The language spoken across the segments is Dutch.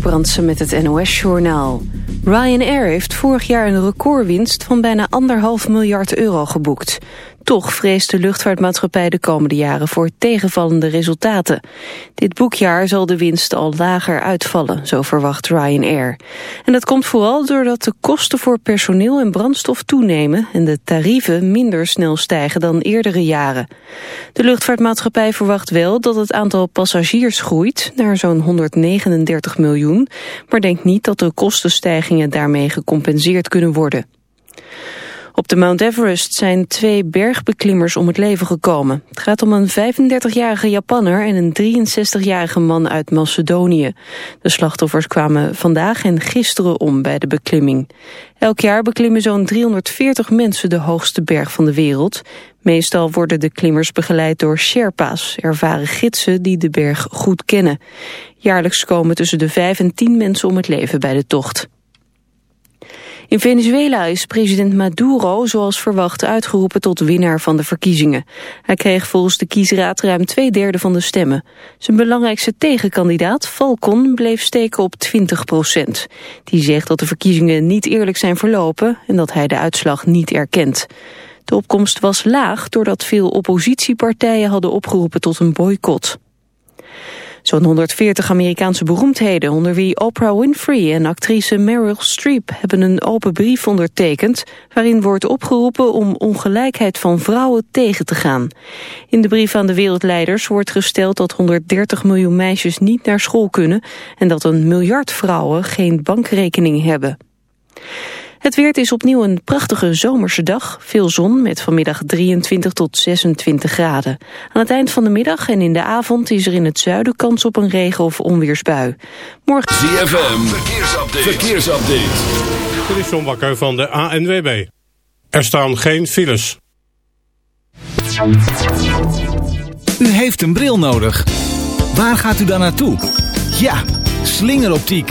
Brandsen met het NOS-journaal. Ryanair heeft vorig jaar een recordwinst van bijna anderhalf miljard euro geboekt. Toch vreest de luchtvaartmaatschappij de komende jaren voor tegenvallende resultaten. Dit boekjaar zal de winst al lager uitvallen, zo verwacht Ryanair. En dat komt vooral doordat de kosten voor personeel en brandstof toenemen... en de tarieven minder snel stijgen dan eerdere jaren. De luchtvaartmaatschappij verwacht wel dat het aantal passagiers groeit... naar zo'n 139 miljoen, maar denkt niet dat de kostenstijgingen daarmee gecompenseerd kunnen worden. Op de Mount Everest zijn twee bergbeklimmers om het leven gekomen. Het gaat om een 35-jarige Japanner en een 63-jarige man uit Macedonië. De slachtoffers kwamen vandaag en gisteren om bij de beklimming. Elk jaar beklimmen zo'n 340 mensen de hoogste berg van de wereld. Meestal worden de klimmers begeleid door Sherpa's, ervaren gidsen die de berg goed kennen. Jaarlijks komen tussen de 5 en 10 mensen om het leven bij de tocht. In Venezuela is president Maduro zoals verwacht uitgeroepen tot winnaar van de verkiezingen. Hij kreeg volgens de kiesraad ruim twee derde van de stemmen. Zijn belangrijkste tegenkandidaat, Falcon, bleef steken op 20 procent. Die zegt dat de verkiezingen niet eerlijk zijn verlopen en dat hij de uitslag niet erkent. De opkomst was laag doordat veel oppositiepartijen hadden opgeroepen tot een boycott. Zo'n 140 Amerikaanse beroemdheden, onder wie Oprah Winfrey en actrice Meryl Streep, hebben een open brief ondertekend waarin wordt opgeroepen om ongelijkheid van vrouwen tegen te gaan. In de brief aan de wereldleiders wordt gesteld dat 130 miljoen meisjes niet naar school kunnen en dat een miljard vrouwen geen bankrekening hebben. Het weer is opnieuw een prachtige zomerse dag. Veel zon met vanmiddag 23 tot 26 graden. Aan het eind van de middag en in de avond is er in het zuiden kans op een regen- of onweersbui. Morgen... ZFM, verkeersupdate. verkeersupdate. Dit is John Bakker van de ANWB. Er staan geen files. U heeft een bril nodig. Waar gaat u dan naartoe? Ja, slingeroptiek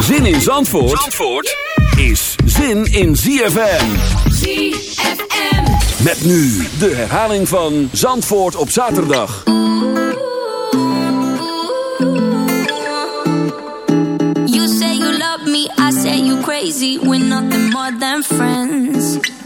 Zin in Zandvoort, Zandvoort is zin in ZFM. ZFM. Met nu de herhaling van Zandvoort op zaterdag. You say you love me, I say you crazy. We're nothing more than friends.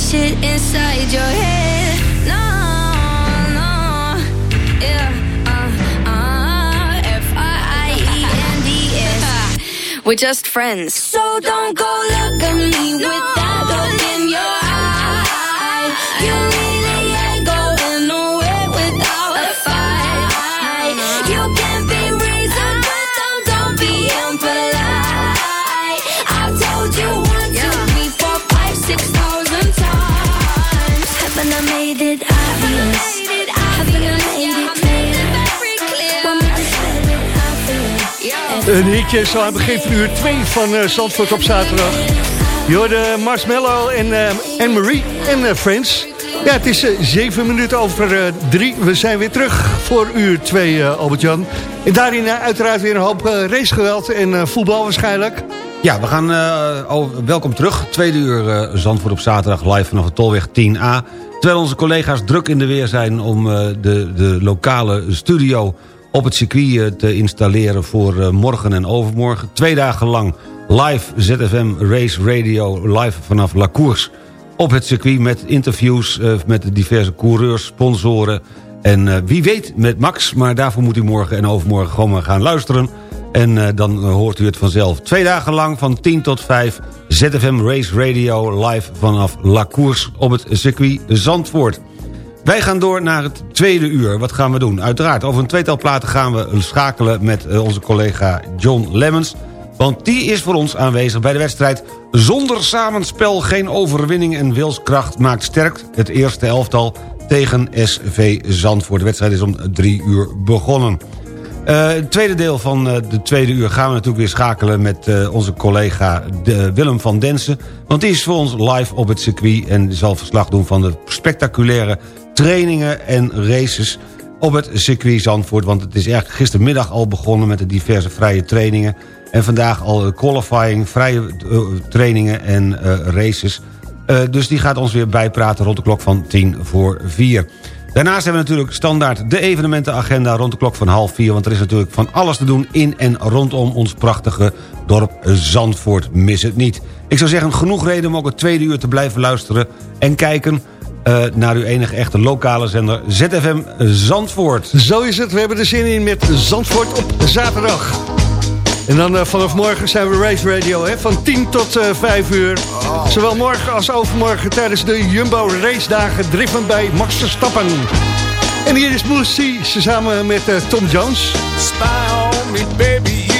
shit inside your head. No, no, yeah, uh, uh, F I I E N D S. We're just friends. So don't go look at me with Een hitje zo aan het begin van uur 2 van eh, Zandvoort op zaterdag. Je hoorde Marshmallow en eh, Anne-Marie en eh, Friends. Ja, het is eh, zeven minuten over eh, drie. We zijn weer terug voor uur 2, Albert-Jan. En daarin uiteraard weer een hoop racegeweld en voetbal waarschijnlijk. Ja, we gaan, welkom terug. Tweede uur eh, Zandvoort op zaterdag live vanaf de Tolweg 10A. Terwijl onze collega's druk in de weer zijn om de, de lokale studio op het circuit eh, te installeren voor eh, morgen en overmorgen. Twee dagen lang live ZFM Race Radio live vanaf La Course op het circuit met interviews eh, met de diverse coureurs, sponsoren en wie weet met Max. Maar daarvoor moet u morgen en overmorgen gewoon maar gaan luisteren. En dan hoort u het vanzelf. Twee dagen lang van 10 tot 5 ZFM Race Radio live vanaf La Course op het circuit Zandvoort. Wij gaan door naar het tweede uur. Wat gaan we doen? Uiteraard, over een tweetal platen gaan we schakelen met eh, onze collega John Lemmens. Want die is voor ons aanwezig bij de wedstrijd... Zonder samenspel geen overwinning en wilskracht maakt sterk... het eerste elftal tegen SV Zandvoort. De wedstrijd is om drie uur begonnen. Uh, het tweede deel van uh, de tweede uur gaan we natuurlijk weer schakelen... met onze collega de, Willem van Densen. Want die is voor ons live op het circuit... en zal verslag doen van de spectaculaire trainingen en races... op het circuit Zandvoort. Want het is eigenlijk gistermiddag al begonnen met de diverse vrije trainingen... en vandaag al qualifying, vrije trainingen en races... dus die gaat ons weer bijpraten rond de klok van tien voor vier. Daarnaast hebben we natuurlijk standaard de evenementenagenda rond de klok van half vier. Want er is natuurlijk van alles te doen in en rondom ons prachtige dorp Zandvoort. Mis het niet. Ik zou zeggen, genoeg reden om ook het tweede uur te blijven luisteren en kijken... Uh, naar uw enige echte lokale zender ZFM Zandvoort. Zo is het, we hebben er zin in met Zandvoort op zaterdag. En dan uh, vanaf morgen zijn we Race Radio, hè, van 10 tot uh, 5 uur. Oh. Zowel morgen als overmorgen tijdens de Jumbo Race Dagen driven bij Max Verstappen. En hier is Moosey, samen met uh, Tom Jones. Spy on me, baby,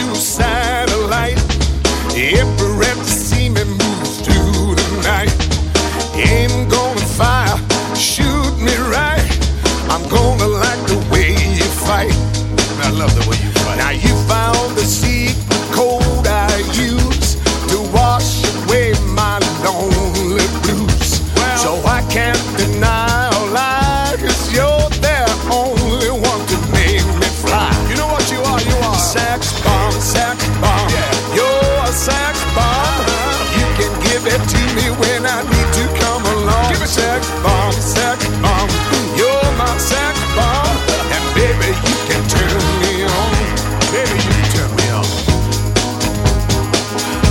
sex bomb, sex bomb. You're my sex bomb. And baby, you can turn me on. Baby, you can turn me on.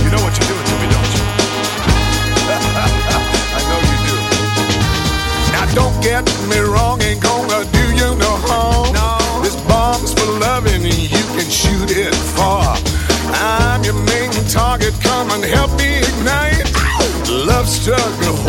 You know what you're doing to me, don't you? I know you do. Now don't get me wrong, ain't gonna do you no harm. No. This bomb's for loving and you can shoot it far. I'm your main target, come and help me ignite. Love struggle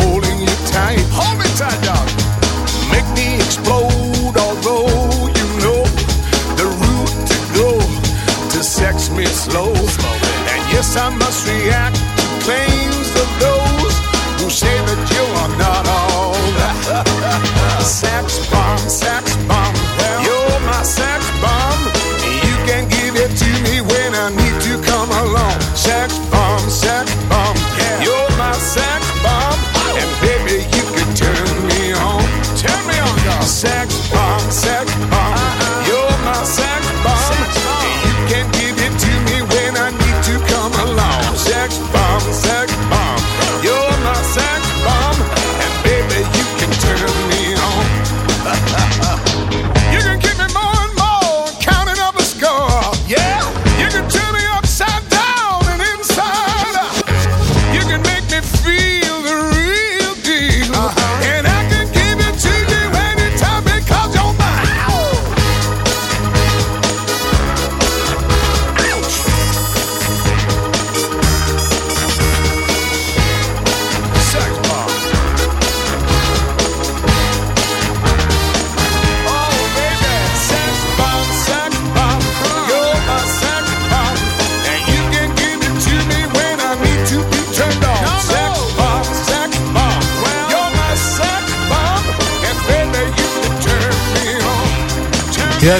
Yes, I must react to claims of those who say that you are not all that. Sex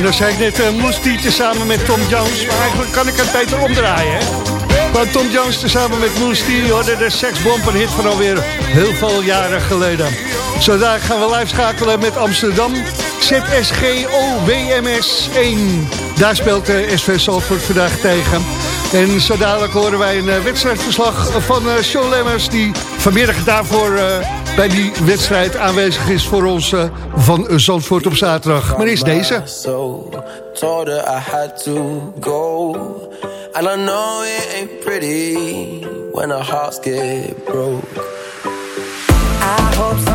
Dan zei ik net uh, Moes T tezamen met Tom Jones. Maar eigenlijk kan ik het beter omdraaien, hè? Maar Tom Jones tezamen met Moes hoorde de seksbomb een hit van alweer heel veel jaren geleden. Zo daar gaan we live schakelen met Amsterdam. ZSGO-WMS 1. Daar speelt de SV Salford vandaag tegen. En zo dadelijk horen wij een eh, wedstrijdverslag van eh, Sean Lemmers... die vanmiddag daarvoor eh, bij die wedstrijd aanwezig is voor ons eh, van Zandvoort op zaterdag. Maar is deze. So. And I know it ain't pretty when our hearts get broke. I hope someday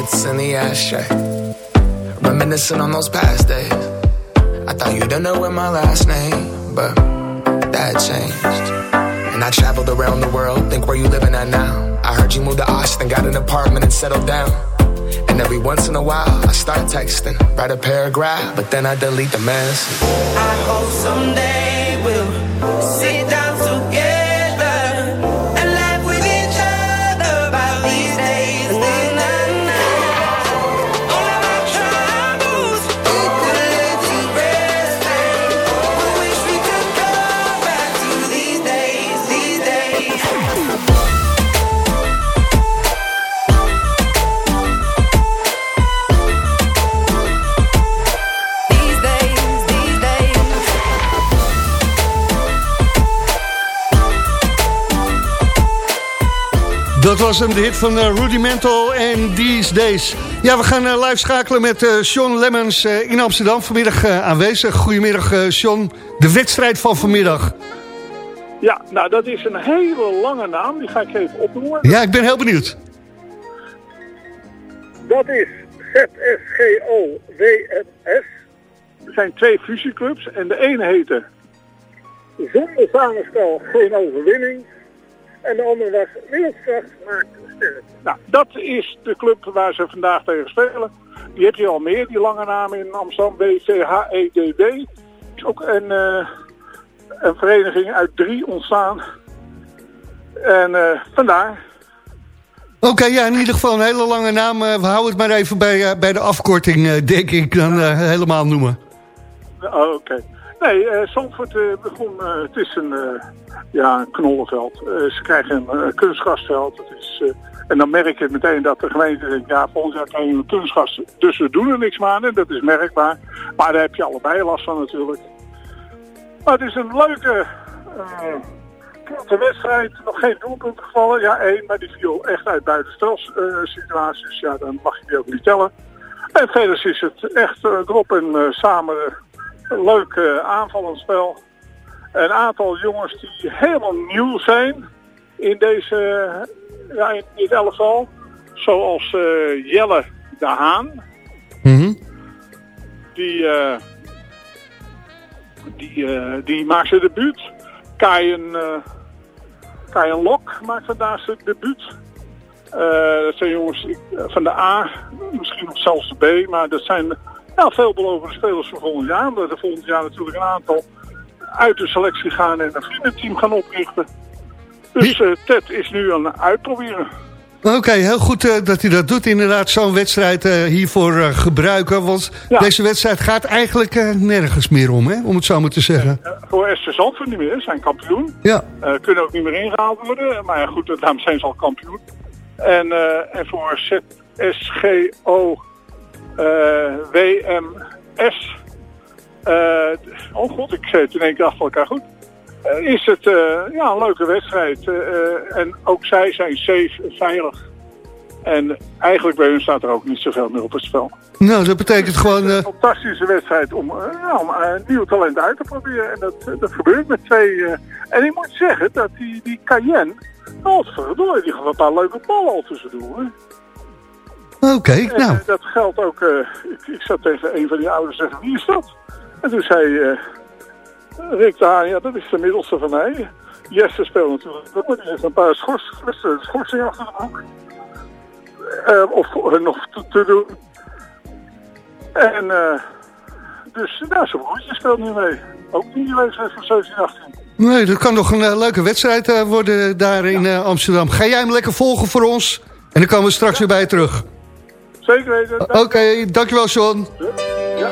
Cigarettes in the ashtray. Reminiscing on those past days. I thought you didn't know my last name, but that changed. And I traveled around the world, think where you living at now. I heard you moved to Austin, got an apartment and settled down. And every once in a while, I start texting, write a paragraph, but then I delete the message. I hope someday we'll sit down Dat was hem, de hit van uh, Rudimental en These Days. Ja, we gaan eh, live schakelen met eh Sean Lemmens eh, in Amsterdam. Vanmiddag eh, aanwezig. Goedemiddag, eh Sean. De wedstrijd van vanmiddag. Ja, nou dat is een hele lange naam. Die ga ik even opnoemen. Ja, ik ben heel benieuwd. Dat is ZSGO-WMS. Er zijn twee fusieclubs en de ene heette Zonder samenspel geen overwinning. En de andere was Wereldkracht maakt sterk. Nou, dat is de club waar ze vandaag tegen spelen. Die heb je al meer, die lange naam in Amsterdam, BCHEDW. Is ook een, eh, een vereniging uit drie ontstaan. En eh, vandaar. Oké, ja, in ieder geval een hele lange naam. Eh, we houden het maar even bij, bij de afkorting, eh, denk ik, dan helemaal noemen. Oké. Nee, eh Zandvoort eh, begon, eh, het is een, ja, knollenveld. Eh, ze krijgen een kunstgrasveld. Is, en dan merk je meteen dat de gemeente denkt, ja, volgend jaar krijgen we kunstgras. Dus we doen er niks aan en dat is merkbaar. Maar daar heb je allebei last van natuurlijk. Maar het is een leuke, korte wedstrijd. Nog geen doelpunten gevallen. Ja, één, maar die viel echt uit buitenstels eh, situaties. Ja, dan mag je die ook niet tellen. En verder is het echt erop en samen leuk eh, aanvallend spel. Een aantal jongens die helemaal nieuw zijn in deze eh, ja, in dit elftal. Zoals eh, Jelle de Haan. Die, eh, die, eh, die maakt zijn debuut. Kaien, Kaien Lok maakt vandaag zijn debuut. Dat zijn jongens van de A, misschien nog zelfs de B, maar dat zijn ja, veelbelovende spelers voor volgend jaar. Omdat er volgend jaar natuurlijk een aantal uit de selectie gaan en een vriendenteam gaan oprichten. Dus eh, Ted is nu aan het uitproberen. Oké, heel goed eh, dat hij dat doet. Inderdaad, zo'n wedstrijd eh, hiervoor gebruiken. Want deze wedstrijd gaat eigenlijk nergens meer om, hè? om het zo maar te zeggen. Voor SC Zandvoort niet meer, zijn kampioen. Ja. Kunnen ook niet meer ingehaald worden. Maar ja, goed, daarom zijn ze al kampioen. En, en voor ZSGO eh, WMS. eh, oh god, ik zei het in één keer achter elkaar goed. Eh, is het eh, ja, een leuke wedstrijd. Eh, eh, en ook zij zijn safe en veilig. En eigenlijk bij hun staat er ook niet zoveel meer op het spel. Nou, dat betekent gewoon... eh, Een fantastische wedstrijd om, eh, ja, om eh, nieuw talent uit te proberen. En dat, eh, dat gebeurt met twee. eh, en ik moet zeggen dat die, die Cayenne, oh verdorie, die gaat een paar leuke ballen al tussendoor. Oké, En, nou. eh, dat geldt ook, eh, ik, ik zat tegen een van die ouders te zeggen, wie is dat? En toen zei eh Rick de Haan, ja dat is de middelste van mij. Jesse speelt natuurlijk ook, maar die heeft een paar schors, schors- schorsingen achter de broek. Of nog te, te doen. En eh, dus, nou, zijn broertje speelt nu mee. Ook niet die leeftijd van 17, 18. Nee, dat kan nog een leuke wedstrijd worden daar in Amsterdam. Ga jij hem lekker volgen voor ons? En dan komen we straks weer bij je terug. Zeker weten. Oké, dankjewel John. Ja,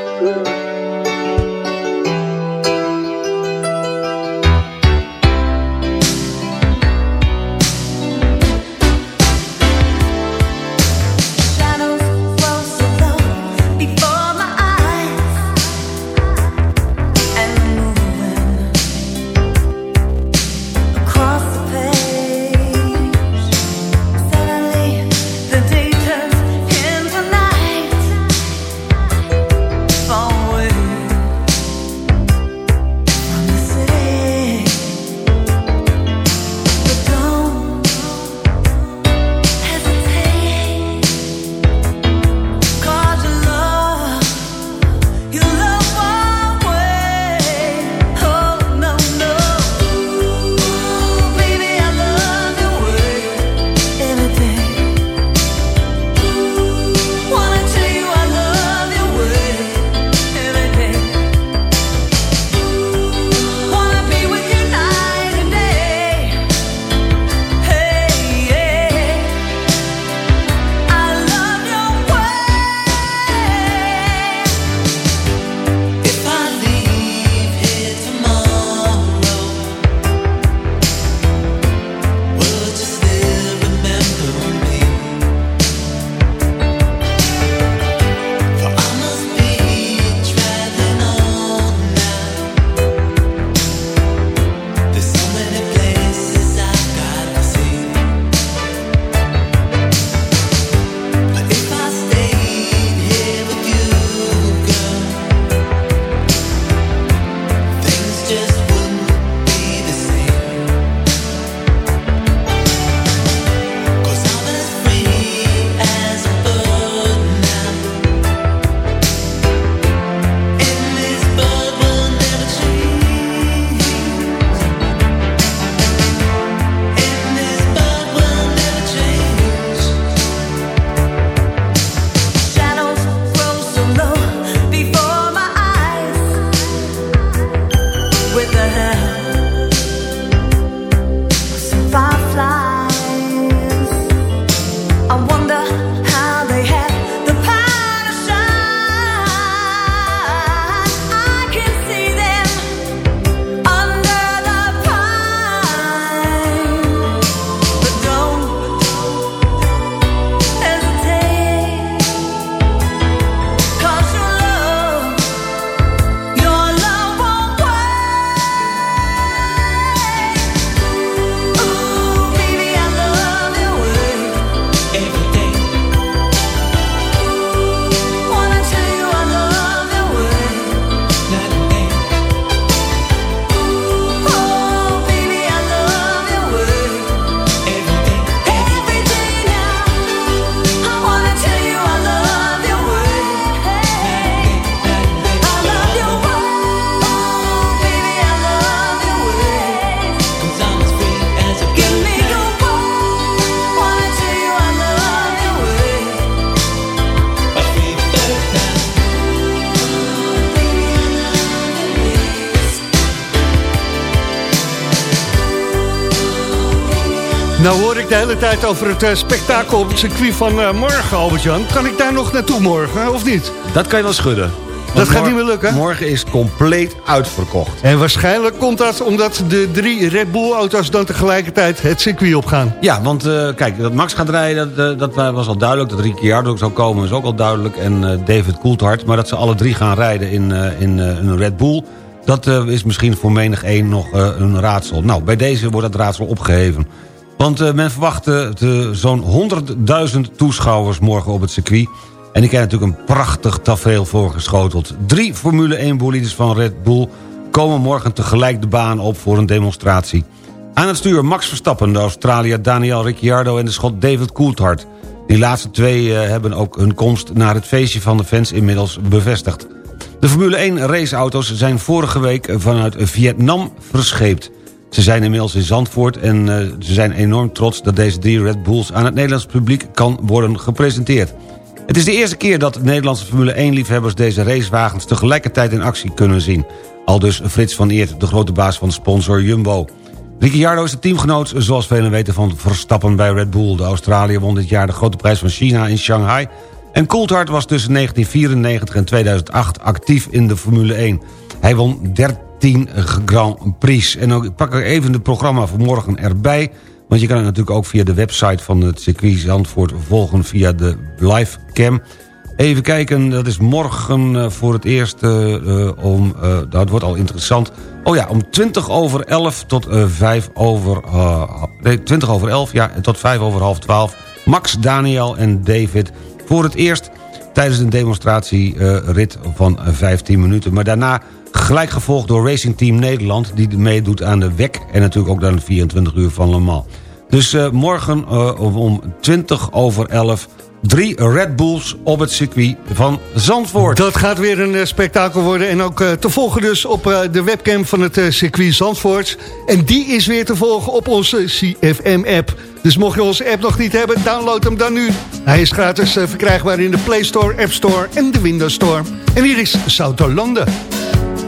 De hele tijd over het eh, spektakel op het circuit van eh, morgen, Albert-Jan. Kan ik daar nog naartoe morgen, of niet? Dat kan je wel schudden. Dat gaat niet meer lukken? Morgen is compleet uitverkocht. En waarschijnlijk komt dat omdat de drie Red Bull-auto's dan tegelijkertijd het circuit opgaan. Ja, want eh, kijk, dat Max gaat rijden, dat, dat was al duidelijk. Dat Ricciardo zou komen is ook al duidelijk. En David Coulthard. Maar dat ze alle drie gaan rijden in, in een Red Bull... dat is misschien voor menig één nog een raadsel. Nou, bij deze wordt dat raadsel opgeheven. Want eh, men verwacht eh, zo'n 100.000 toeschouwers morgen op het circuit... En die krijgen natuurlijk een prachtig tafereel voorgeschoteld. Drie Formule 1 bolides van Red Bull komen morgen tegelijk de baan op voor een demonstratie. Aan het stuur Max Verstappen, de Australiër Daniel Ricciardo en de Schot David Coulthard. Die laatste twee eh, hebben ook hun komst naar het feestje van de fans inmiddels bevestigd. De Formule 1 raceauto's zijn vorige week vanuit Vietnam verscheept. Ze zijn inmiddels in Zandvoort en eh, ze zijn enorm trots... dat deze drie Red Bulls aan het Nederlands publiek kan worden gepresenteerd. Het is de eerste keer dat Nederlandse Formule 1-liefhebbers... deze racewagens tegelijkertijd in actie kunnen zien. Al dus Frits van Eert, de grote baas van sponsor Jumbo. Ricciardo is de teamgenoot, zoals velen weten, van Verstappen bij Red Bull. De Australiër won dit jaar de grote prijs van China in Shanghai... en Coulthard was tussen 1994 en 2008 actief in de Formule 1. Hij won 13 Grand Prix. En ik pak er even het programma voor morgen erbij... want je kan het natuurlijk ook via de website van het circuit Zandvoort volgen... via de livecam... Even kijken, dat is morgen eh, voor het eerst eh, om... eh, nou, het wordt al interessant. Oh ja, om 20 over 11 tot eh 5 over... nee, 20 over 11, ja, tot 5 over half 12. Max, Daniel en David voor het eerst tijdens een demonstratierit van eh, 15 minuten. Maar daarna gelijk gevolgd door Racing Team Nederland... die meedoet aan de WEC en natuurlijk ook aan de 24 uur van Le Mans. Dus eh, morgen eh, om 20 over 11 drie Red Bulls op het circuit van Zandvoort. Dat gaat weer een eh, spektakel worden. En ook te volgen dus op de webcam van het circuit Zandvoort. En die is weer te volgen op onze CFM-app. Dus mocht je onze app nog niet hebben, download hem dan nu. Hij is gratis verkrijgbaar in de Play Store, App Store en de Windows Store. En hier is Zoutolande.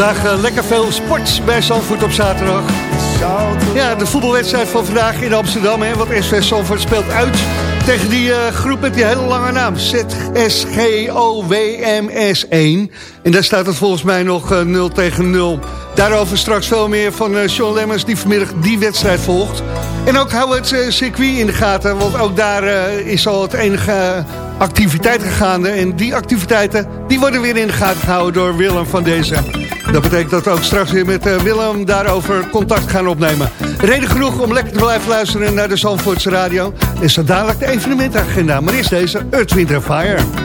Vandaag eh, lekker veel sport bij Zandvoort op zaterdag. Ja, de voetbalwedstrijd van vandaag in Amsterdam. Hè, want SV Zandvoort speelt uit tegen die eh, groep met die hele lange naam. ZSGOWMS1. En daar staat het volgens mij nog eh, 0 tegen 0. Daarover straks veel meer van Sean Lemmers die vanmiddag die wedstrijd volgt. En ook hou het circuit in de gaten. Want ook daar is al het enige activiteit gegaande. En die activiteiten die worden weer in de gaten gehouden door Willem van deze. Dat betekent dat we ook straks weer met eh, Willem daarover contact gaan opnemen. Reden genoeg om lekker te blijven luisteren naar de Zandvoortse Radio. En zo dadelijk de evenementagenda. Maar eerst deze Earth, Wind Fire.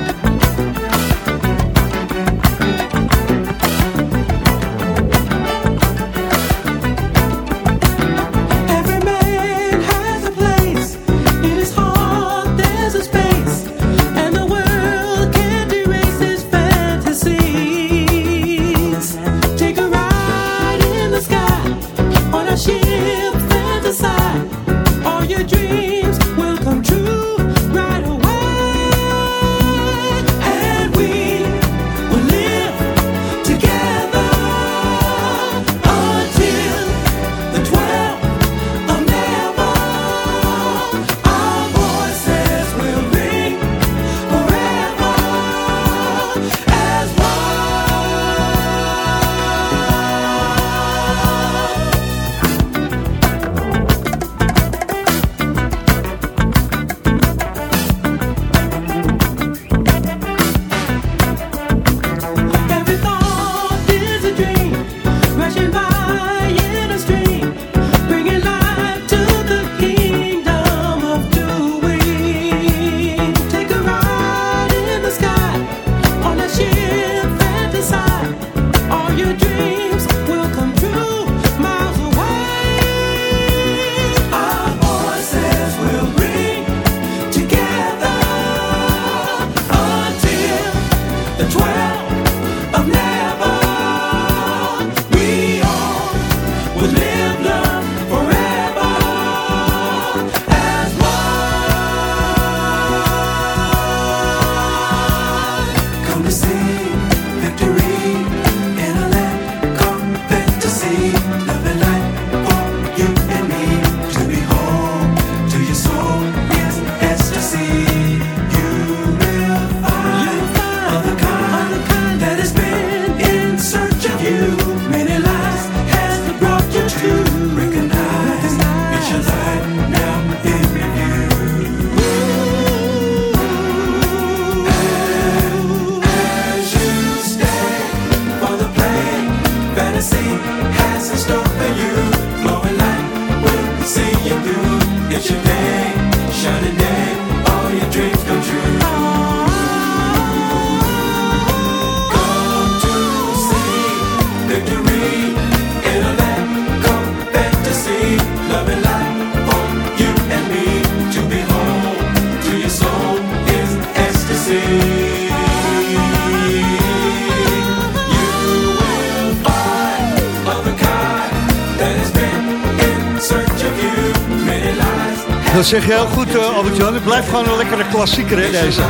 Dat zeg je heel goed, eh, Albert-Jan. Het blijft gewoon een lekkere klassieker, hè, deze.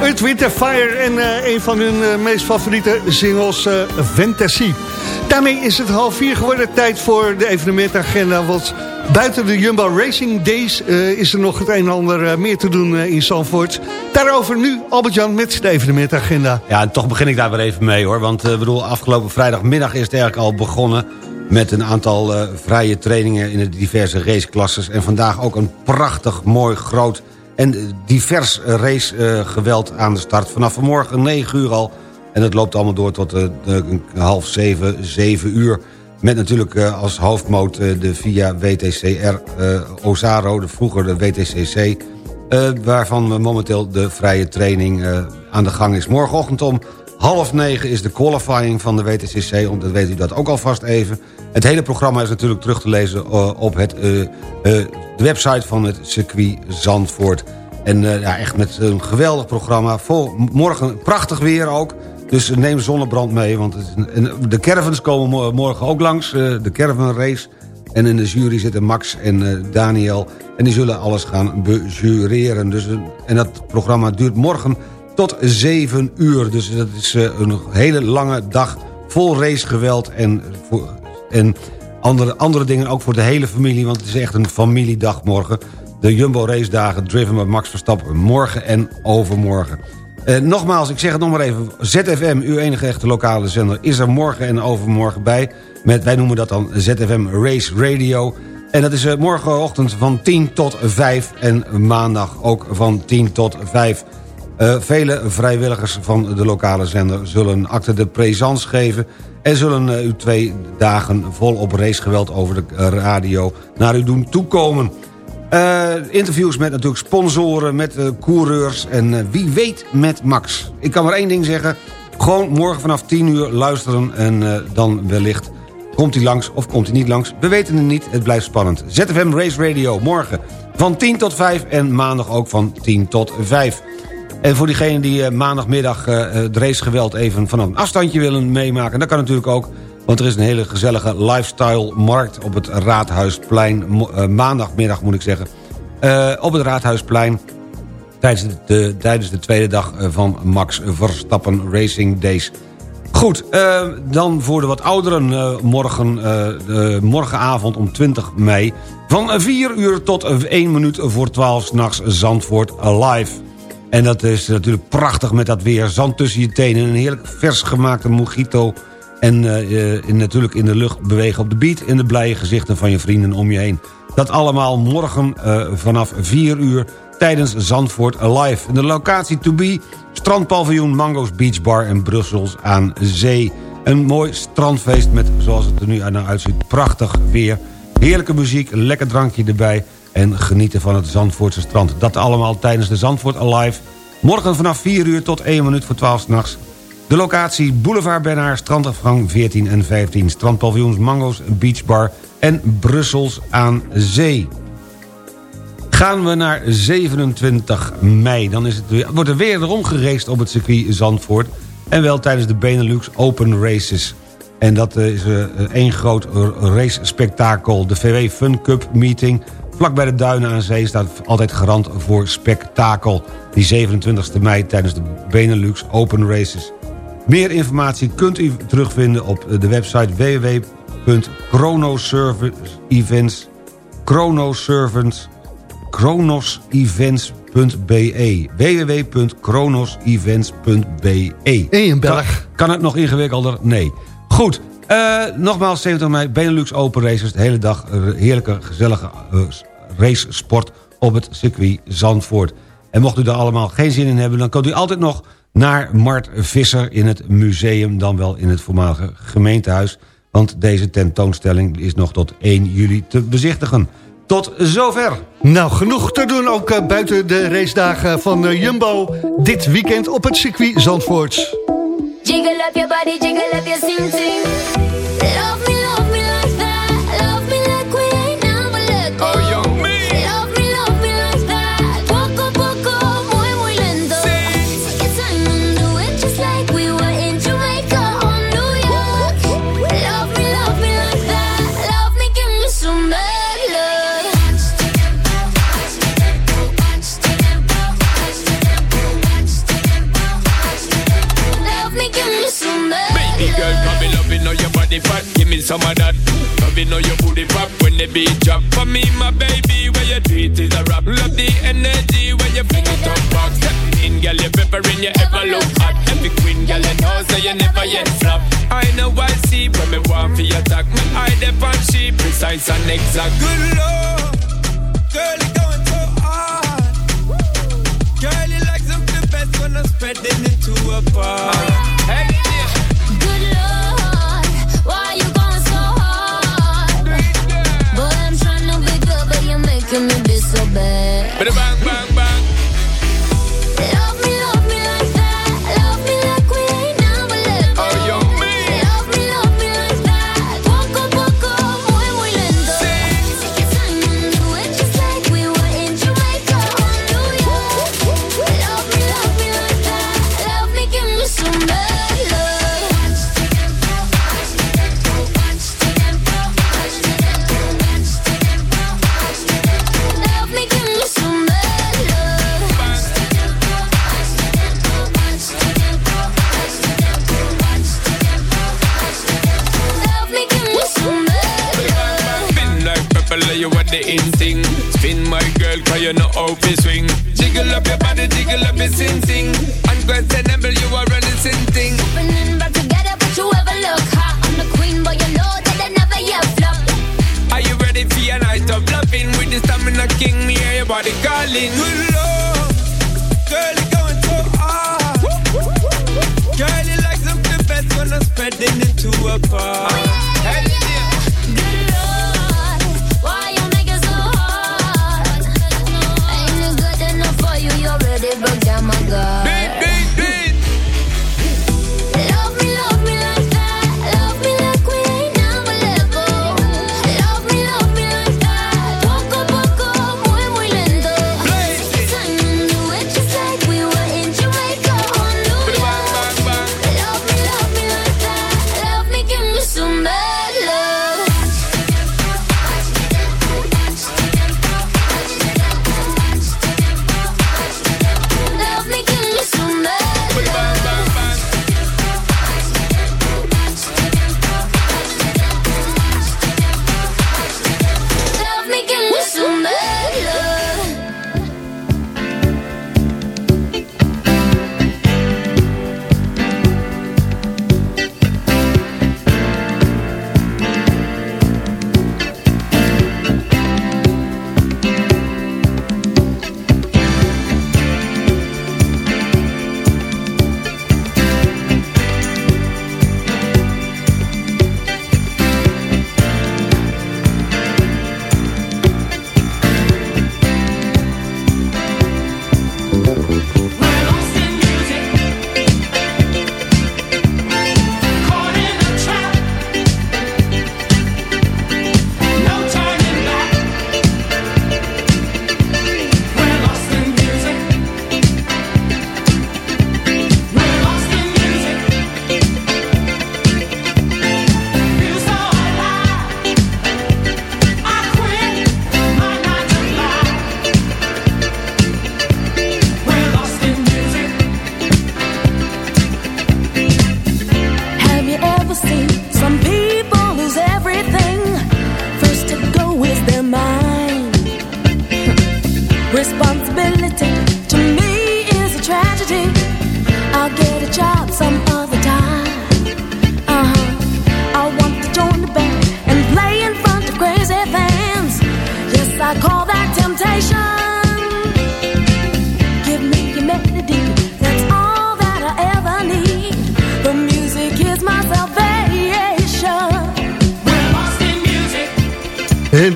Earth, Wind Fire en eh, een van hun eh, meest favoriete singles, Fantasy. Daarmee is het half vier geworden. Tijd voor de evenementagenda. Want buiten de Jumbo Racing Days is er nog het een en ander meer te doen in Zandvoort. Daarover nu, Albert-Jan, met de evenementagenda. Ja, en toch begin ik daar weer even mee hoor. Want bedoel, afgelopen vrijdagmiddag is het eigenlijk al begonnen... met een aantal eh, vrije trainingen in de diverse raceklasses. En vandaag ook een prachtig, mooi, groot en eh, divers racegeweld aan de start. Vanaf vanmorgen 9 uur al. En het loopt allemaal door tot eh, half zeven, zeven uur. Met natuurlijk eh, als hoofdmoot eh, de VIA WTCR eh, Ozaro, de vroeger de WTCC... eh, waarvan momenteel de vrije training eh, aan de gang is. Morgenochtend om half negen is de qualifying van de WTCC... om, dat weet u dat ook alvast even. Het hele programma is natuurlijk terug te lezen eh, op het, eh, eh, de website van het circuit Zandvoort... En ja, echt met een geweldig programma. Vol, morgen prachtig weer ook. Dus neem zonnebrand mee. Want de caravans komen mo- morgen ook langs. de caravan race. En in de jury zitten Max en Daniel. En die zullen alles gaan bejureren. Dus, en dat programma duurt morgen tot 7 uur. Dus dat is een hele lange dag vol racegeweld. En, en andere, andere dingen ook voor de hele familie. Want het is echt een familiedag morgen. De Jumbo race dagen driven bij Max Verstappen morgen en overmorgen. Eh, nogmaals, ik zeg het nog maar even. ZFM, uw enige echte lokale zender, is er morgen en overmorgen bij. Met, wij noemen dat dan ZFM Race Radio. En dat is eh, morgenochtend van 10 tot 5 en maandag ook van 10 tot 5. Eh, vele vrijwilligers van de lokale zender zullen acte de présence geven... en zullen eh, u twee dagen volop racegeweld over de eh, radio naar u doen toekomen. Eh, interviews met natuurlijk sponsoren, met coureurs en wie weet met Max. Ik kan maar één ding zeggen. Gewoon morgen vanaf 10 uur luisteren en dan wellicht komt hij langs of komt hij niet langs. We weten het niet, het blijft spannend. ZFM Race Radio morgen van 10 tot 5 en maandag ook van 10 tot 5. En voor diegenen die eh, maandagmiddag eh, het racegeweld even vanaf een afstandje willen meemaken... dat kan natuurlijk ook, want er is een hele gezellige lifestyle-markt op het Raadhuisplein. Eh, maandagmiddag moet ik zeggen. Eh, op het Raadhuisplein tijdens de, tijdens de tweede dag eh, van Max Verstappen Racing Days. Goed, eh, dan voor de wat ouderen eh, morgen, eh, eh, morgenavond om 20 mei... van 4 uur tot 1 minuut voor 12 s'nachts Zandvoort Live. En dat is natuurlijk prachtig met dat weer. Zand tussen je tenen, een heerlijk vers gemaakte mojito... en eh, eh, in- natuurlijk in de lucht bewegen op de beat... en de blije gezichten van je vrienden om je heen. Dat allemaal morgen eh, vanaf 4 uur tijdens Zandvoort Live. En de locatie to be, strandpaviljoen Mango's Beach Bar in Brussels aan Zee. Een mooi strandfeest met, zoals het er nu naar uitziet, prachtig weer. Heerlijke muziek, lekker drankje erbij en genieten van het Zandvoortse strand. Dat allemaal tijdens de Zandvoort Alive. Morgen vanaf 4 uur tot 1 minuut voor 12 s'nachts. De locatie Boulevard Benaar, strandafgang 14 en 15. Strandpaviljoens Mango's Beach Bar en Brussels aan Zee. Gaan we naar 27 mei. Dan is het wordt er weer geraced op het circuit Zandvoort. En wel tijdens de Benelux Open Races. En dat eh, is eh, één groot race-spektakel. De VW Fun Cup Meeting vlak bij de Duinen aan Zee... staat altijd garant voor spektakel. Die 27 mei tijdens de Benelux Open Races. Meer informatie kunt u terugvinden op de website www.chronoservice-events chronoservants chronosevents.be www.chronosevents.be En een Belg. Kan, het nog ingewikkelder? Nee. Goed, eh, nogmaals 70 mei, Benelux Open Races. De hele dag eh, heerlijke, gezellige uh, racesport op het circuit Zandvoort. En mocht u daar allemaal geen zin in hebben... dan kunt u altijd nog naar Mart Visser in het museum... dan wel in het voormalige gemeentehuis. Want deze tentoonstelling is nog tot 1 juli te bezichtigen. Tot zover. Nou, genoeg te doen ook uh, buiten de racedagen van uh, Jumbo. Dit weekend op het circuit Zandvoort. Jiggle up your body, jiggle up your sing sing. Love me, some of that. Loving all your booty pop when the beat drop. For me, my baby, where you do it is a rap. Love the energy when you bring it up back. Step in, girl, you peppering, you ever look hot. Every queen, girl, you know, so you never yet flop. I know I see when me want for your attack. Me eye dep on she precise and exact. Good lord, girl, you going so hard. Girl, you like something best when I'm spreading it to a bar. Hey, yeah. Good Lord, making me be so bad. Bang, bang. How to swing. Jiggle up your body, jiggle up your sing sing. Unquestionable, you are running sin thing. Happening back together, but you ever look hot. I'm the queen, but you know that I never yet flop. Are you ready for your night of loving? With the stamina king, me hear your body calling. Good lord, girl, you going so hard. Girl, you like the best when I'm spreading it to a bar.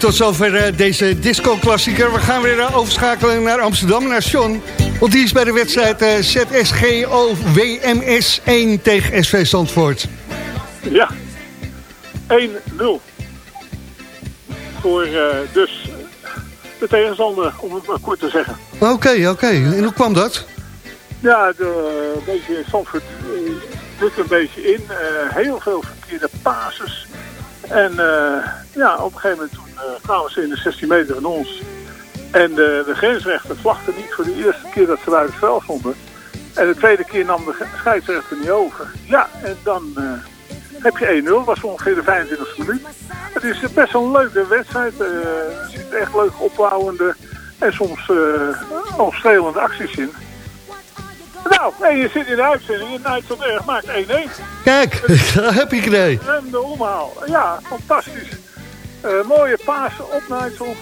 Tot zover eh, deze disco-klassieker. We gaan weer eh, overschakelen naar Amsterdam, naar Sean. Want die is bij de wedstrijd eh, ZSGO WMS 1 tegen SV Zandvoort. Ja, 1-0. Voor dus de tegenstander, om het maar kort te zeggen. Oké, oké. En hoe kwam dat? Ja, de, Zandvoort uh, drukt een beetje in. heel veel verkeerde passes. En ja, op een gegeven moment toen eh, kwamen ze in de 16 meter van ons. En de, de grensrechter vlagde niet voor de eerste keer dat ze buiten het veld stonden. En de tweede keer nam de scheidsrechter niet over. Ja, en dan eh, heb je 1-0. was ongeveer de 25e minuut. Het is best wel een leuke wedstrijd. eh, er zitten echt leuke opbouwende en soms eh opstrelende acties in. Nou, en je zit in de uitzending en Nigel Erg maakt 1-1. Kijk, daar heb je idee. De omhaal. Ja, fantastisch. Mooie op Nigel.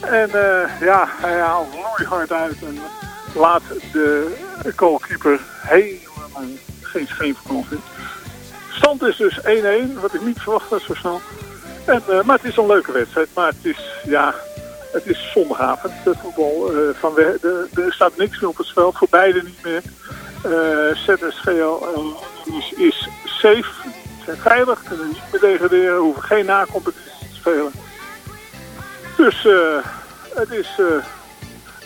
En eh, ja, hij haalt hard uit en laat de goalkeeper helemaal geen scheen verkopen. Stand is dus 1-1, wat ik niet verwacht had zo snel. En, eh, maar het is een leuke wedstrijd. Maar het is, ja, het is zondagavond, de voetbal. eh, van de, er staat niks meer op het veld, voor beide niet meer. Eh ZSGL eh, is, is safe, zijn veilig, kunnen niet meer degraderen, hoeven geen nacompetitie spelen. Dus eh, het is eh,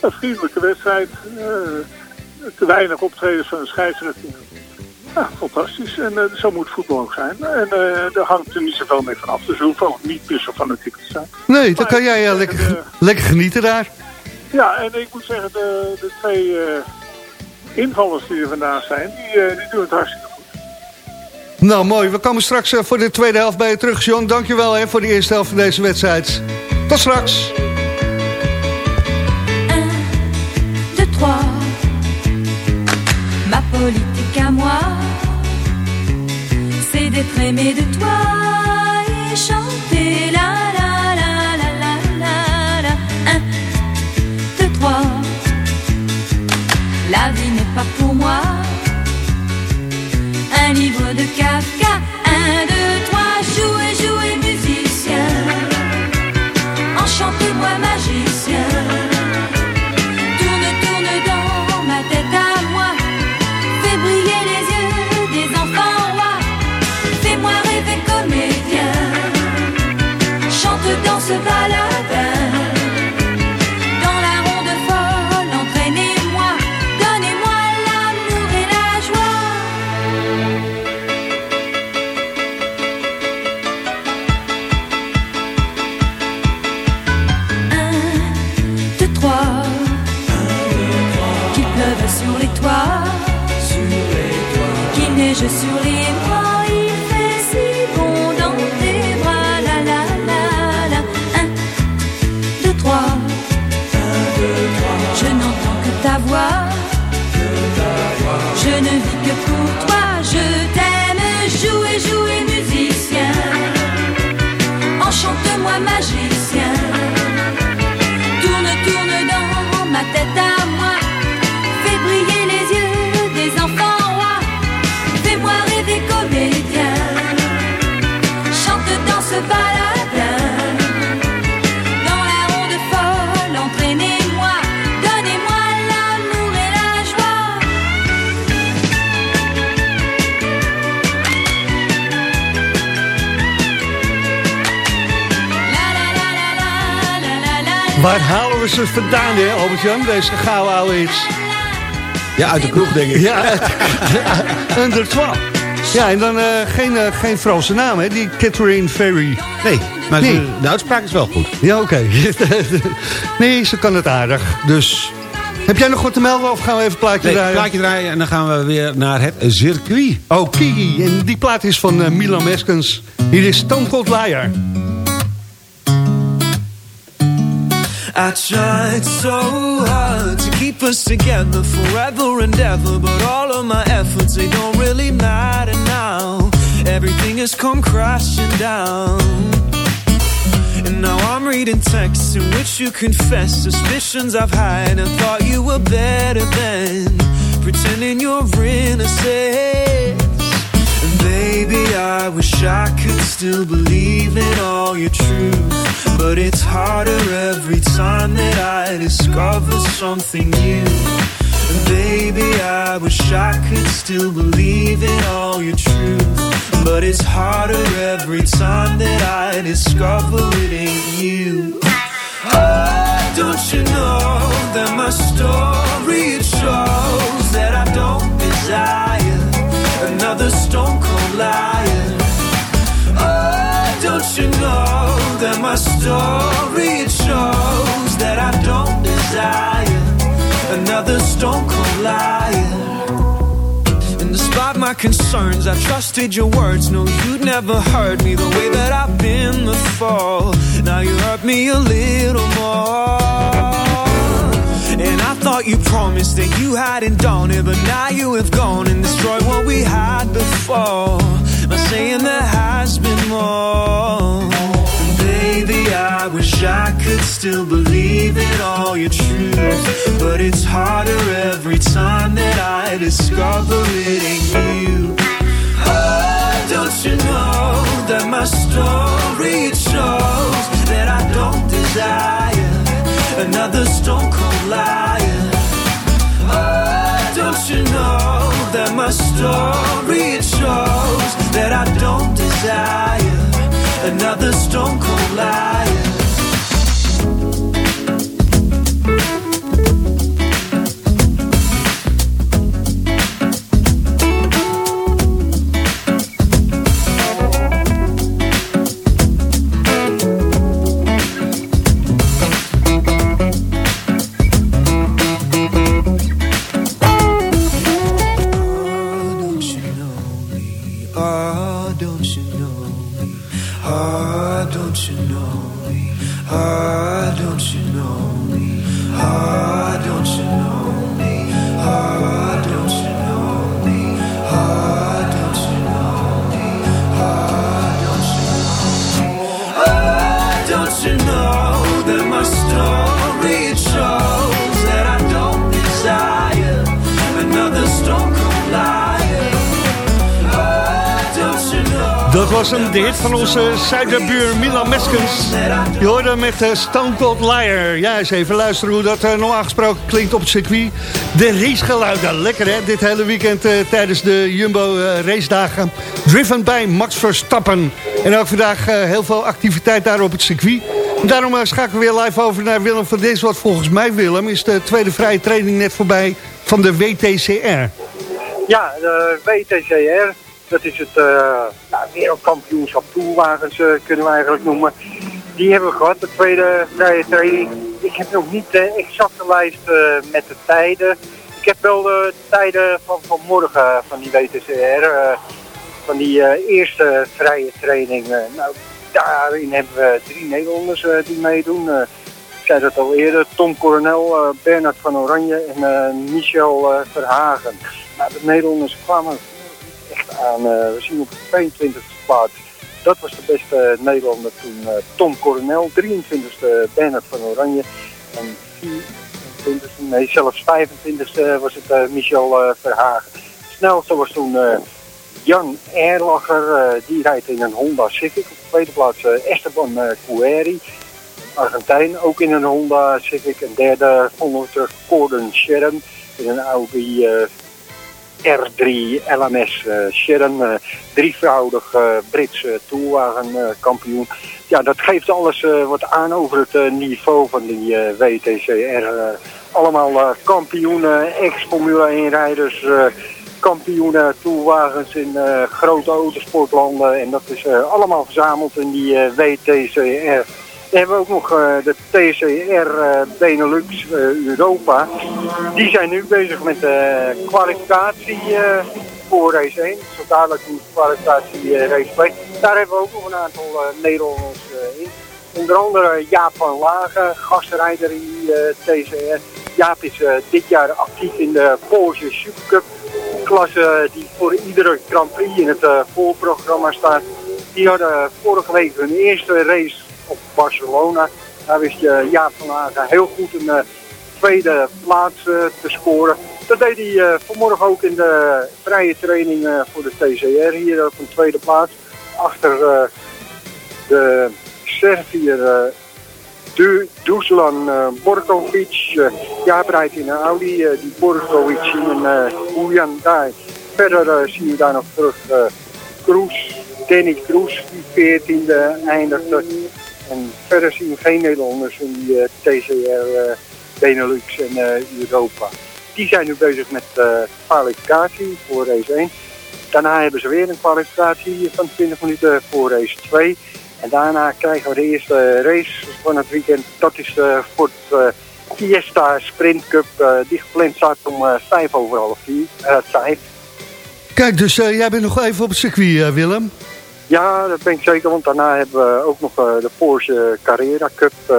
een vriendelijke wedstrijd. eh, te weinig optredens van de scheidsrechter. Ja, fantastisch. En zo moet voetbal ook zijn. En daar hangt er niet zoveel mee vanaf. Dus we hoeven ook niet meer zo fanatiek te zijn. Nee, dan kan jij ja, lekker, lekker genieten daar. Ja, en ik moet zeggen, de, de twee invallers die er vandaag zijn, die, die doen het hartstikke goed. Nou, mooi. We komen straks eh, voor de tweede helft bij je terug, John. Dankjewel hè, voor de eerste helft van deze wedstrijd. Tot straks. 2, 3. Ma politique à moi, c'est d'être de toi et chanter la la la la la la la. 1, 2, 3. La vie n'est pas un livre de Kafka. 1, 2, 3. Pour toi. Waar halen we ze vandaan, hè, Albert-Jan? Deze gouden oude hits. Ja, uit de kroeg, denk ik. Ja, under 12. Ja, en dan eh, geen, eh, geen Franse naam, hè? Die Catherine Ferry. Nee, maar Nee. ze- de uitspraak is wel goed. Ja, oké. nee, ze kan het aardig. Dus, heb jij nog wat te melden of gaan we even een plaatje Nee, draaien? plaatje draaien en dan gaan we weer naar het circuit. Oké, en die plaat is van eh, Milan Meskens. Hier is Stone Cold Liar. I tried so hard to keep us together forever and ever, but all of my efforts they don't really matter now. Everything has come crashing down. And now I'm reading texts in which you confess suspicions I've had and thought you were better than pretending you're innocent. Baby, I wish I could still believe in all your truth. But it's harder every time that I discover something new. Baby, I wish I could still believe in all your truth. But it's harder every time that I discover it ain't you. Oh, don't you don't that my story it shows that I don't desire another stone cold liar? And despite my concerns, I trusted your words. No, you'd never hurt me the way that I've been before. Now you hurt me a little more. And I thought you promised that you hadn't done it, but now you have gone and destroyed what we had before. By saying there has been more. Baby, I wish I could still believe in all your truth. But it's harder every time that I discover it ain't you. Oh, don't you know that my story shows that I don't desire another stone cold liar? Don't you know that my story it shows that I don't desire another stone cold liar? Was een hit van onze zuiderbuur Milan Meskens. Je hoorde met eh, Stone Cold Liar. Ja, eens even luisteren hoe dat eh, normaal gesproken klinkt op het circuit. De racegeluiden, lekker hè, dit hele weekend eh, tijdens de Jumbo eh, racedagen. Driven bij Max Verstappen. En ook vandaag heel veel activiteit daar op het circuit. Daarom schakelen we weer live over naar Willem van Dis. Wat volgens mij, Willem, is de tweede vrije training net voorbij van de WTCR. Ja, de WTCR, dat is het wereldkampioenschap toerwagens eh, kunnen we eigenlijk noemen. Die hebben we gehad, de tweede vrije training. Ik heb nog niet de exacte lijst eh, met de tijden. Ik heb wel de tijden van vanmorgen van die WTCR, eh, van die eh, eerste vrije training. eh, nou, daarin hebben we drie Nederlanders eh, die meedoen. Eh, ik zei dat al eerder, Tom Coronel, eh, Bernard van Oranje en eh, Michel eh, Verhagen. Nou, de Nederlanders kwamen eh, we zien op de 22e plaats. Dat was de beste Nederlander toen eh, Tom Coronel. 23e Bernard van Oranje. En 24e, nee zelfs 25e was het eh, Michel Verhagen. Snelste was toen Jan Erlacher. die rijdt in een Honda Civic. Op de tweede plaats Esteban Cueri. Argentijn, ook in een Honda Civic. En derde vonden Gordon Sharon in een Audi R3 LMS eh Sharon. eh, drievoudig eh Brits eh, toerwagenkampioen. ja, dat geeft alles wat aan over het niveau van die WTCR. allemaal kampioenen, ex-Formule 1 rijders... eh, kampioenen toerwagens in grote autosportlanden. En dat is allemaal verzameld in die WTCR. Dan hebben we ook nog eh, de TCR eh, Benelux eh, Europa. Die zijn nu bezig met de kwalificatie voor race 1. Zo dadelijk de kwalificatie race 2. Daar hebben we ook nog een aantal Nederlanders in. Onder andere Jaap van Lagen, gastrijder in TCR. Jaap is dit jaar actief in de Porsche Supercup. Klasse die voor iedere Grand Prix in het voorprogramma staat. Die hadden vorige week hun eerste race Barcelona. Daar wist je Jaap van Lagen heel goed een eh, tweede plaats eh, te scoren. Dat deed hij eh, vanmorgen ook in de vrije training eh, voor de TCR hier op een tweede plaats. Achter eh, de Servier eh Du eh, Borkovic. Eh, Jaap rijdt in een Audi. eh, die Borkovic in een eh Hyundai. Verder eh, zie je daar nog terug eh Kroes, Danny Kroes, die 14e eindigde. En verder zien we geen Nederlanders in die eh, TCR eh, Benelux en eh, Europa. Die zijn nu bezig met kwalificatie voor race 1. Daarna hebben ze weer een kwalificatie van 20 minuten voor race 2. En daarna krijgen we de eerste race van het weekend. Dat is het eh, Fiesta Sprint Cup. die gepland staat om eh, vijf over half vier, eh, vijf. Kijk, dus jij bent nog even op het circuit, Willem. Ja, dat ben ik zeker, want daarna hebben we ook nog eh, de Porsche Carrera Cup. eh,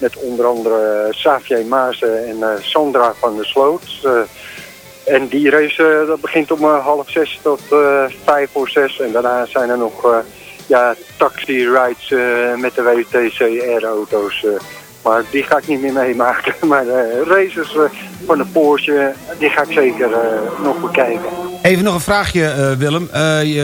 met onder andere Xavier Maassen en eh, Sandra van der Sloot. Eh, en die race eh, dat begint om eh, half zes tot eh, vijf voor zes. En daarna zijn er nog eh, ja, taxi-rides eh, met de WTCR-auto's. eh. maar die ga ik niet meer meemaken. Maar races eh, van de Porsche, die ga ik zeker eh, nog bekijken. Even nog een vraagje, eh, Willem. Eh,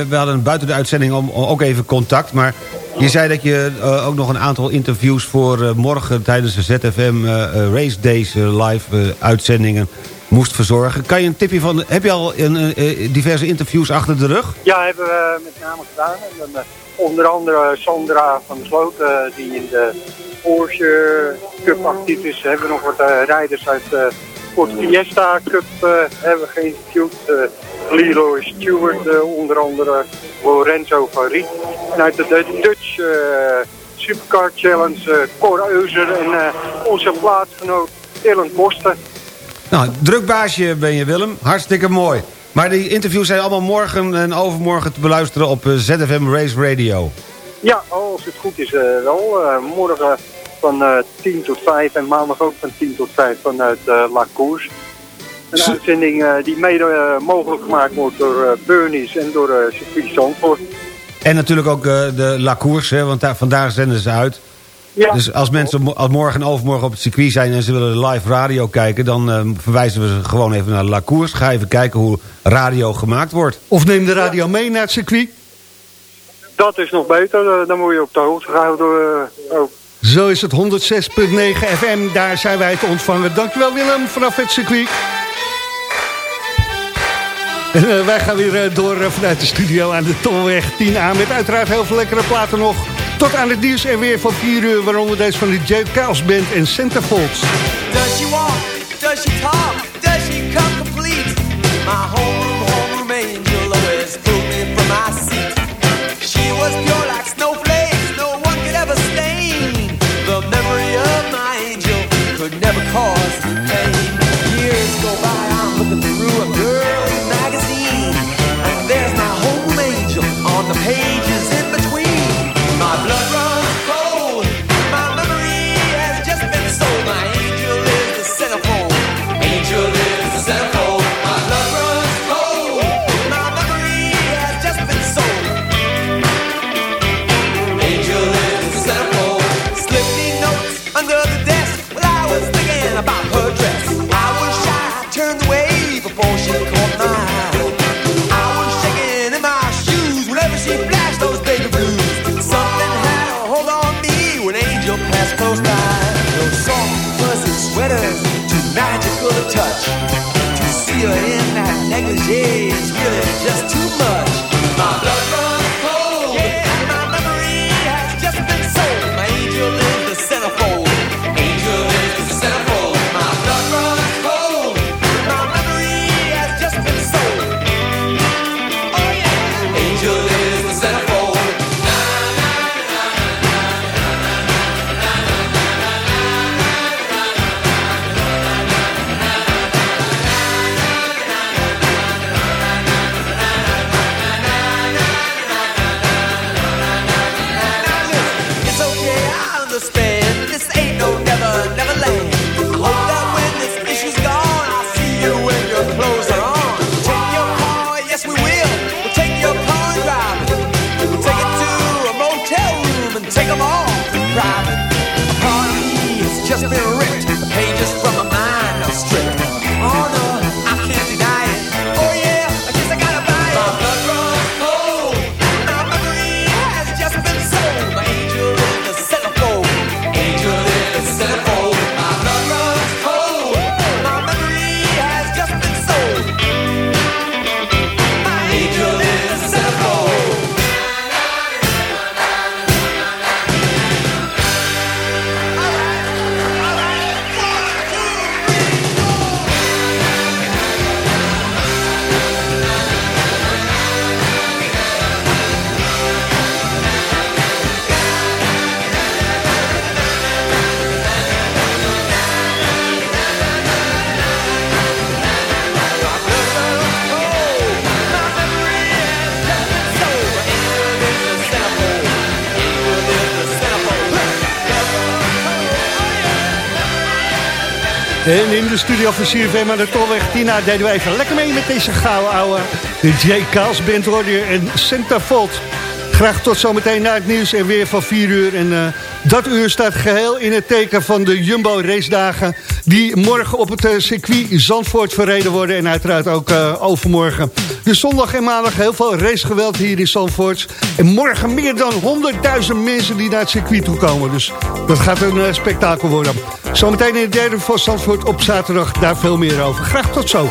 we hadden buiten de uitzending om, ook even contact. Maar je zei dat je eh, ook nog een aantal interviews voor morgen... tijdens de ZFM Race Days live uitzendingen moest verzorgen. Kan je een tipje van... Heb je al een, diverse interviews achter de rug? Ja, hebben we met name gedaan. En onder andere Sandra van der Sloot, die in de Porsche Cup actief is. Hebben nog wat rijders uit de Ford Fiesta Cup eh, hebben we geïnterviewd. Eh, Leroy Stewart, eh, onder andere Lorenzo van Riet. En uit de, Dutch Supercar Challenge, Cor Euser en onze plaatsgenoot Dylan Koster. Nou, druk baasje ben je, Willem. Hartstikke mooi. Maar die interviews zijn allemaal morgen en overmorgen te beluisteren op ZFM Race Radio. Ja, als het goed is wel. Morgen van eh 10 tot 5 en maandag ook van 10 tot 5 vanuit eh La Course. Een uitzending eh, die mede eh, mogelijk gemaakt wordt door eh Burnies en door eh circuit Zandvoort. En natuurlijk ook eh, de La Course, hè, want daar, vandaar zenden ze uit. Ja. Dus als mensen als morgen en overmorgen op het circuit zijn... en ze willen live radio kijken... dan eh, verwijzen we ze gewoon even naar La Course. Ga even kijken hoe radio gemaakt wordt. Of neem de radio mee naar het circuit. Dat is nog beter, eh, dan word je op de hoogte gehouden eh, ook. Zo is het 106.9 FM, daar zijn wij te ontvangen. Dankjewel Willem, vanaf het circuit. En eh, wij gaan weer eh, door eh, vanuit de studio aan de Tolweg 10A... met uiteraard heel veel lekkere platen nog. Tot aan het nieuws en weer van 4 uur... waaronder deze van de J. Chaos Band en Centerfolds. Does she walk? Does she talk? Does she come complete? My homeroom, negligee is really just too much. Studio van de Tolweg Tina deden we even lekker mee met deze gouden ouwe. De J. Kaals Band je en. Graag tot zometeen na het nieuws en weer van 4 uur. En eh, dat uur staat geheel in het teken van de Jumbo race dagen... die morgen op het eh, circuit Zandvoort verreden worden... en uiteraard ook eh, overmorgen. Dus zondag en maandag heel veel racegeweld hier in Zandvoort. En morgen meer dan 100.000 mensen die naar het circuit toe komen. Dus dat gaat een eh, spektakel worden. Zometeen in het derde van Zandvoort op zaterdag daar veel meer over. Graag tot zo.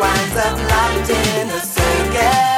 winds up locked in a circuit.